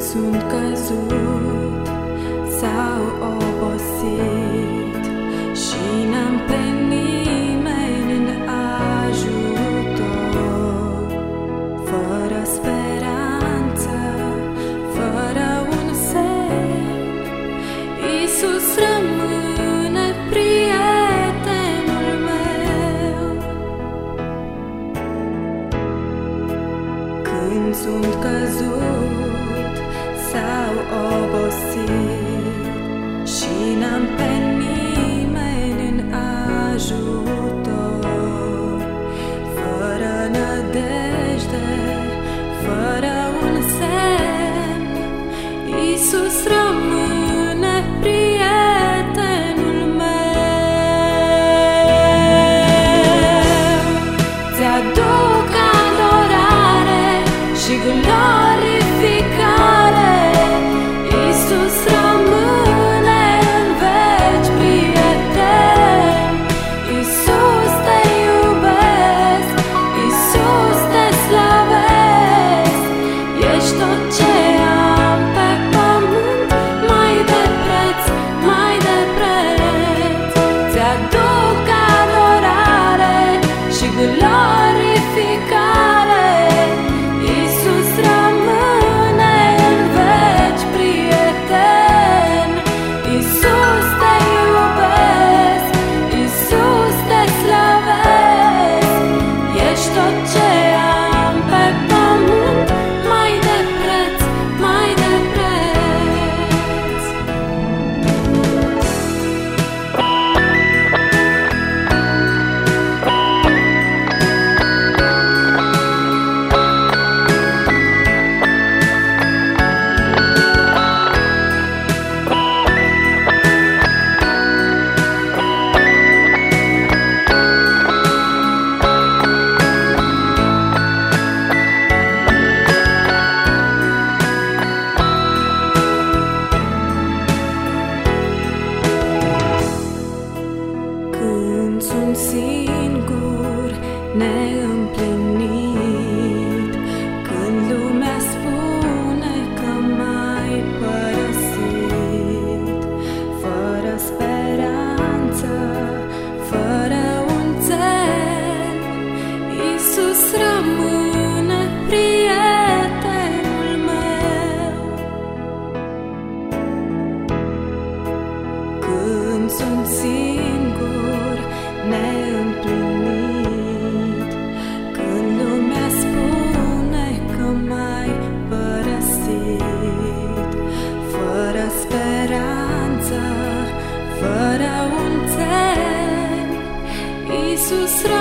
sunt căzut sau obosit și n-am pe nimeni în ajutor, fără speranță, fără un semn, Iisus rămâne prietenul meu. Când sunt căzut s-au obosit Și n-am penit neîmplinit Când lumea spune că mai părăsit Fără speranță, fără un țel Iisus prietenul meu. Când sunt singur, neîmplinit Jesus.